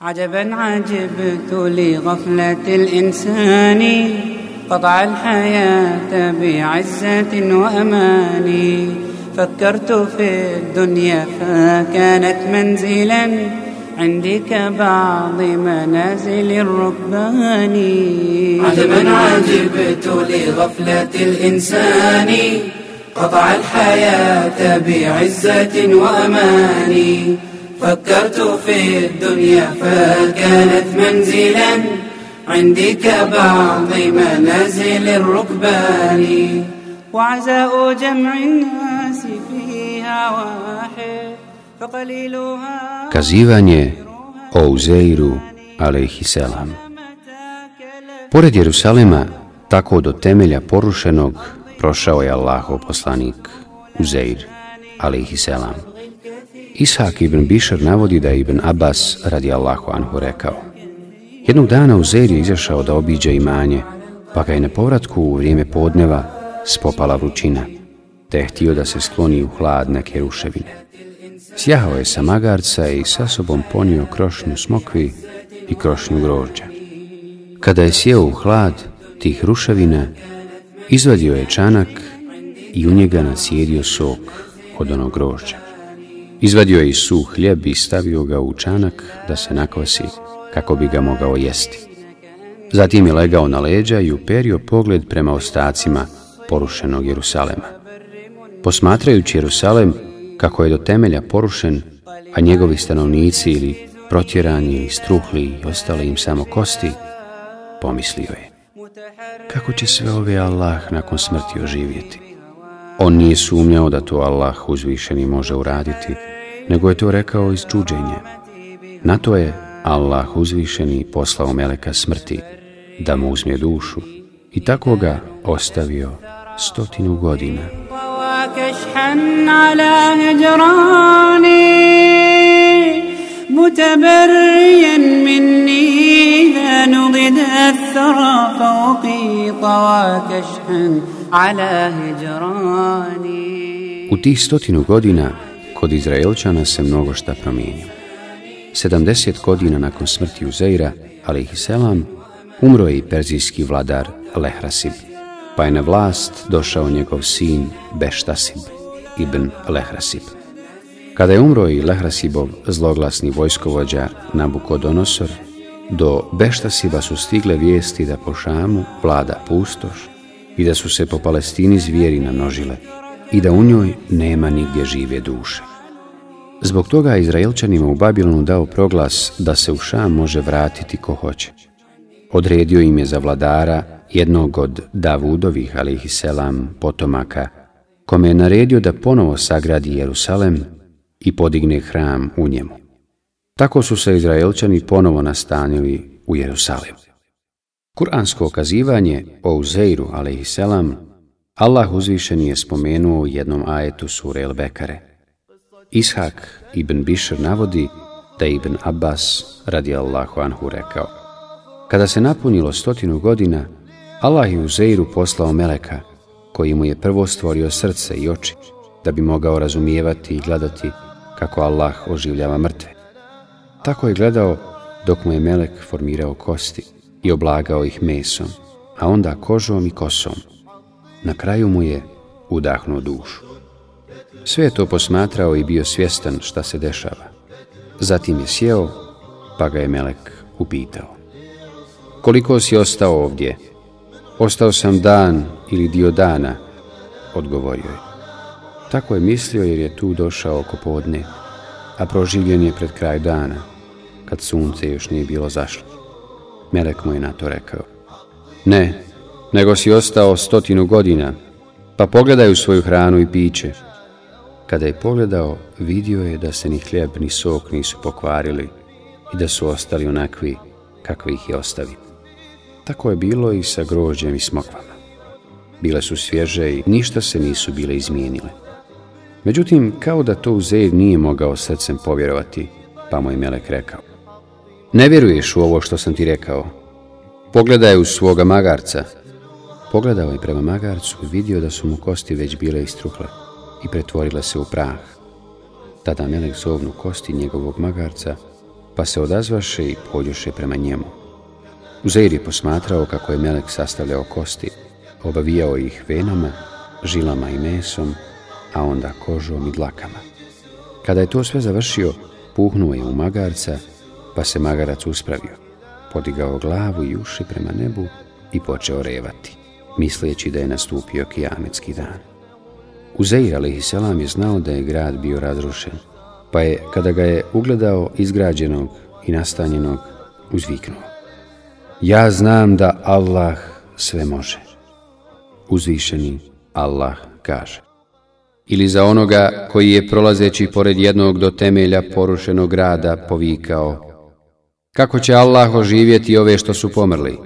عجبا عجبت لغفلة الإنسان قطع الحياة بعزة وأمان. فكرت في الدنيا فكانت منزلا عندي كبعض منازل الركبان. عجبا عجبت لغفلة الإنسان قطع الحياة بعزة وأمان. فكرت في الدنيا فكانت منزلا عندي كبعض منازل الركبان وعزاء جمع الناس فيها واحد فقليلها Kazivanje o Uzeiru, alaihisselam. Pored Jerusalema, tako do temelja porušenog, prošao je Allahov poslanik Uzeir, alaihisselam. Ishak ibn Bišar navodi da je ibn Abbas radi Allahu anhu rekao Jednog dana Uzeir je izašao da obiđe imanje, pa ga je na povratku u vrijeme podneva spopala vrućina, te je htio da se skloni u hlad neke ruševine. Sjahao je sa magarca i sa sobom ponio krošnju smokvi i krošnju grožđa. Kada je sjeo u hlad tih ruševina, izvadio je čanak i u njega nacijedio sok od onog grožđa. Izvadio je i suh hljeb i stavio ga u čanak da se nakvasi kako bi ga mogao jesti. Zatim je legao na leđa i uperio pogled prema ostacima porušenog Jerusalema. Posmatrajući Jerusalem kako je do temelja porušen, a njegovi stanovnici ili protjerani ili struhli i ostale im samo kosti, pomislio je. Kako će sve ove Allah nakon smrti oživjeti? On nije sumnjao da to Allah uzvišeni može uraditi, nego je to rekao iz čuđenja. Na to je Allah uzvišeni poslao meleka smrti da mu uzme dušu i tako ga ostavio stotinu godina. كشحا على هجراني متبريا مني إذا نضد الثرى فوقي طوى كشحا على هجراني U tih stotinu godina kod Izraelčana se mnogo šta promijenilo. 70 godina nakon smrti Uzeira, alaihisselam, umro je i perzijski vladar Lehrasib, pa je na vlast došao njegov sin Beštasib, ibn Lehrasib. Kada je umro i Lehrasibov zloglasni vojskovođa Nabukodonosor, do Beštasiba su stigle vijesti da po Šamu vlada pustoš i da su se po Palestini zvijeri namnožile i da u njoj nema nigdje žive duše. Zbog toga je Izraelčanima u Babilonu dao proglas da se u Šam može vratiti ko hoće. Odredio im je za vladara jednog od Davudovih, selam, potomaka, kome je naredio da ponovo sagradi Jerusalem i podigne hram u njemu. Tako su se Izraelčani ponovo nastanili u Jerusalem. Kuransko okazivanje o Uzeiru, selam, Allah uzvišeni je spomenuo u jednom ajetu sure El Bekare. Ishak ibn Bišr navodi da ibn Abbas radi Allahu anhu rekao Kada se napunilo stotinu godina, Allah je Uzeiru poslao meleka, koji mu je prvo stvorio srce i oči, da bi mogao razumijevati i gledati kako Allah oživljava mrtve. Tako je gledao dok mu je melek formirao kosti i oblagao ih mesom, a onda kožom i kosom. Na kraju mu je udahnuo dušu. Sve je to posmatrao i bio svjestan šta se dešava. Zatim je sjeo, pa ga je melek upitao. Koliko si ostao ovdje? Ostao sam dan ili dio dana, odgovorio je. Tako je mislio jer je tu došao oko podne, a proživljen je pred kraj dana, kad sunce još nije bilo zašlo. Melek mu je na to rekao. Ne, nego si ostao stotinu godina, pa pogledaj u svoju hranu i piće. Kada je pogledao, vidio je da se ni hljeb ni sok nisu pokvarili i da su ostali onakvi kakvi ih je ostavio. Tako je bilo i sa grožđem i smokvama. Bile su svježe i ništa se nisu bile izmijenile. Međutim, kao da to Uzeir nije mogao srcem povjerovati, pa mu je Melek rekao. Ne vjeruješ u ovo što sam ti rekao. Pogledaj u svoga magarca. Pogledao je prema magarcu i vidio da su mu kosti već bile istruhle i pretvorile se u prah. Tada Melek zovnu kosti njegovog magarca, pa se odazvaše i pođoše prema njemu. Uzeir je posmatrao kako je Melek sastavljao kosti, obavijao ih venama, žilama i mesom, a onda kožom i dlakama. Kada je to sve završio, puhnuo je u magarca, pa se magarac uspravio. Podigao glavu i uši prema nebu i počeo revati, misleći da je nastupio kijametski dan. Uzeir a.s. je znao da je grad bio razrušen, pa je, kada ga je ugledao izgrađenog i nastanjenog, uzviknuo. Ja znam da Allah sve može. Uzvišeni Allah kaže. Ili za onoga koji je prolazeći pored jednog do temelja porušenog grada povikao Kako će Allah oživjeti ove što su pomrli?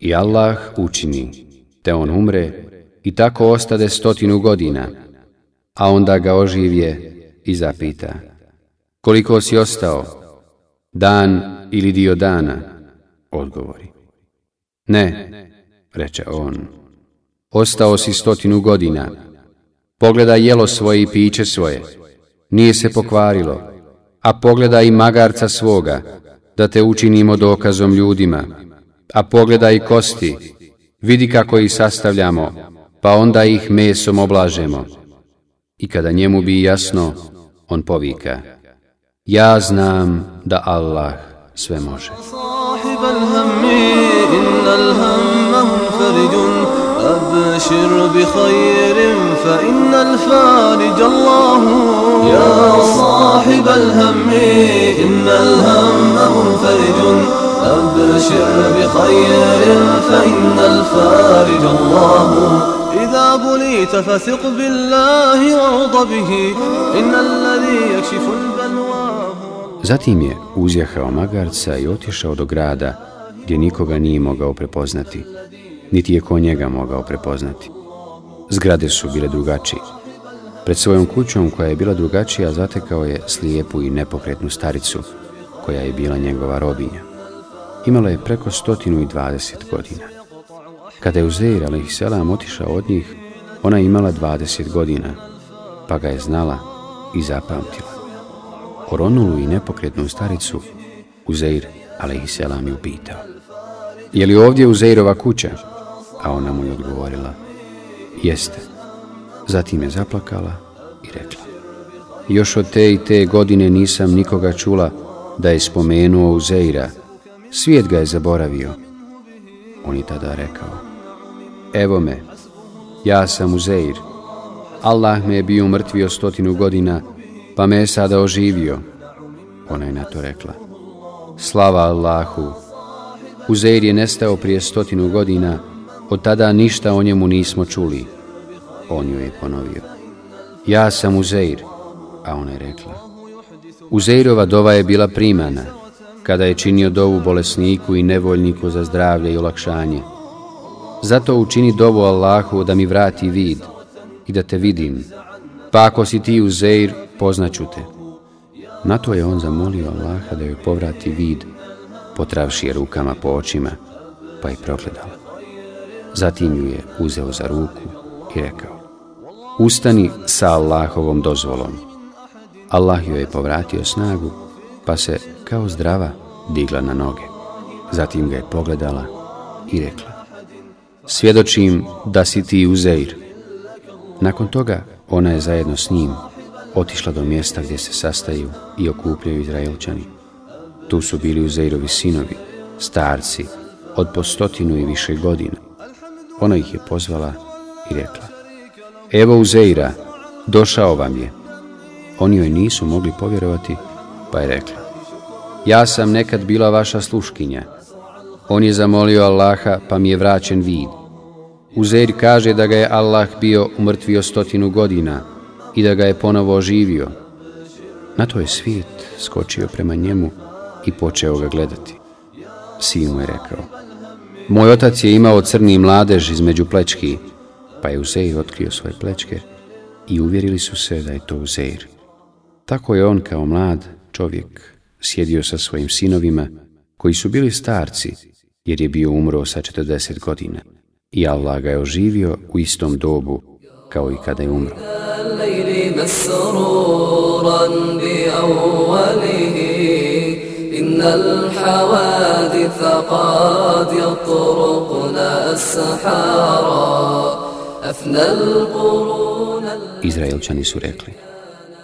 I Allah učini, te on umre i tako ostade stotinu godina, a onda ga oživje i zapita Koliko si ostao? Dan ili dio dana? Odgovori. Ne, reče on. Ostao si stotinu godina. Pogledaj jelo svoje i piće svoje. Nije se pokvarilo. A pogledaj i magarca svoga, da te učinimo dokazom ljudima. A pogledaj kosti, vidi kako ih sastavljamo, pa onda ih mesom oblažemo. I kada njemu bi jasno, on povika. Ja znam da Allah sve može. أبشر بخير فإن الفارج الله. يا صاحب الهم إن الهم منفرج. أبشر بخير فإن الفارج الله. إذا بليت فثق بالله وارض به. إن الذي يكشف البلوى Zatim je uzjahao magarca i otišao do grada gdje nikoga nije mogao prepoznati, niti je ko njega mogao prepoznati. Zgrade su bile drugačije. Pred svojom kućom koja je bila drugačija zatekao je slijepu i nepokretnu staricu, koja je bila njegova robinja. Imala je preko stotinu i dvadeset godina. Kada je Uzeir a.s. otišao od njih, ona imala dvadeset godina, pa ga je znala i zapamtila. Oronulu i nepokretnu staricu Uzeir a.s. je upitao. Je li ovdje Uzeirova kuća? A ona mu je odgovorila. Jeste. Zatim je zaplakala i rekla. Još od te i te godine nisam nikoga čula da je spomenuo Uzeira. Svijet ga je zaboravio. On je tada rekao. Evo me, ja sam Uzeir. Allah me je bio mrtvio stotinu godina, pa me je sada oživio. Ona je na to rekla. Slava Allahu. Uzeir je nestao prije stotinu godina, od tada ništa o njemu nismo čuli. On joj je ponovio. Ja sam Uzeir, a ona je rekla. Uzeirova dova je bila primana, kada je činio dovu bolesniku i nevoljniku za zdravlje i olakšanje. Zato učini dovu Allahu da mi vrati vid i da te vidim. Pa ako si ti Uzeir, poznaću te. Na to je on zamolio Allaha da joj povrati vid, potravši je rukama po očima, pa je progledala. Zatim ju je uzeo za ruku i rekao Ustani sa Allahovom dozvolom. Allah joj je povratio snagu, pa se kao zdrava digla na noge. Zatim ga je pogledala i rekla Svjedočim da si ti Uzeir. Nakon toga ona je zajedno s njim otišla do mjesta gdje se sastaju i okupljaju Izraelčani. Tu su bili Uzeirovi sinovi, starci, od po stotinu i više godina. Ona ih je pozvala i rekla Evo Uzeira, došao vam je. Oni joj nisu mogli povjerovati, pa je rekla Ja sam nekad bila vaša sluškinja. On je zamolio Allaha, pa mi je vraćen vid. Uzeir kaže da ga je Allah bio umrtvio stotinu godina i da ga je ponovo oživio. Na to je svijet skočio prema njemu i počeo ga gledati. Sin mu je rekao, moj otac je imao crni mladež između plečki, pa je Uzeir otkrio svoje plečke i uvjerili su se da je to Uzeir. Tako je on kao mlad čovjek sjedio sa svojim sinovima koji su bili starci jer je bio umro sa 40 godina i Allah ga je oživio u istom dobu kao i kada je umro. إن الحوادث قد يطرقن السحارا أفنى القرون Izraelčani su rekli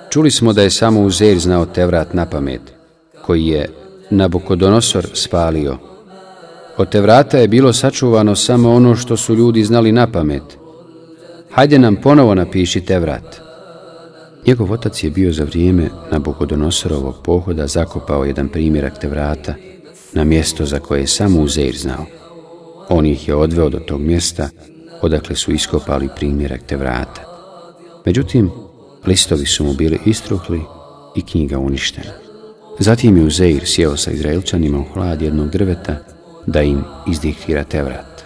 Čuli smo da je samo Uzeir znao Tevrat na pamet, koji je Nabukodonosor spalio. Od Tevrata je bilo sačuvano samo ono što su ljudi znali na pamet. Hajde nam ponovo napiši Tevrat. Njegov otac je bio za vrijeme Nabukodonosorovog pohoda zakopao jedan primjerak Tevrata na mjesto za koje je samo Uzeir znao. On ih je odveo do tog mjesta odakle su iskopali primjerak Tevrata. Međutim, listovi su mu bili istruhli i knjiga uništena. Zatim je Uzeir sjeo sa Izraelčanima u hlad jednog drveta da im izdiktira Tevrat.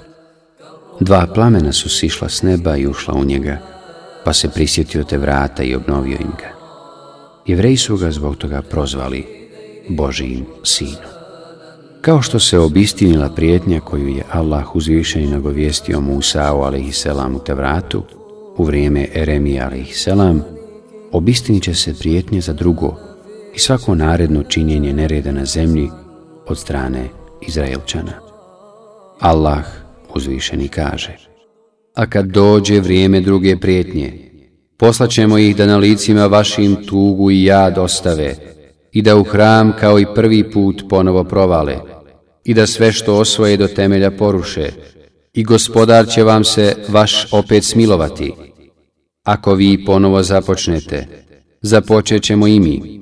Dva plamena su sišla s neba i ušla u njega, pa se prisjetio Tevrata i obnovio im ga. Jevreji su ga zbog toga prozvali Božijim sinom. Kao što se obistinila prijetnja koju je Allah uzvišeni nagovijestio Musa'u a.s. u Tevratu u vrijeme Eremija a.s. obistinit će se prijetnje za drugo i svako naredno činjenje nereda na zemlji od strane Izraelčana. Allah uzvišeni kaže A kad dođe vrijeme druge prijetnje, poslaćemo ih da na licima vašim tugu i jad ostave i da u hram kao i prvi put ponovo provale i da sve što osvoje do temelja poruše. I gospodar će vam se vaš opet smilovati. Ako vi ponovo započnete, započet ćemo i mi,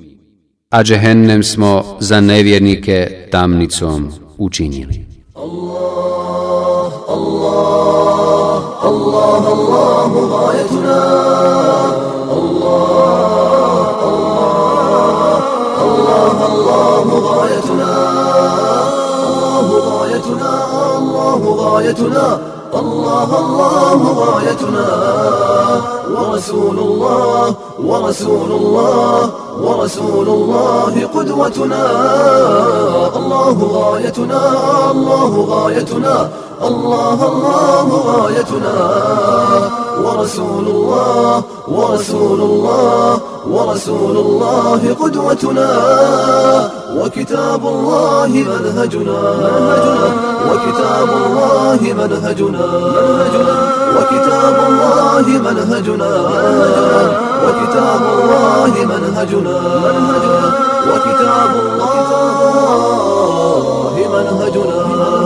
a džehennem smo za nevjernike tamnicom učinili. Allah, Allah, Allah, Allah, غايتنا. الله الله غايتنا. ورسول الله ورسول الله ورسول الله قدوتنا. الله غايتنا الله غايتنا. الله الله غايتنا. ورسول الله ورسول الله ورسول الله قدوتنا. وكتاب الله منهجنا. وكتاب الله منهجنا. وكتاب الله منهجنا. وكتاب الله منهجنا.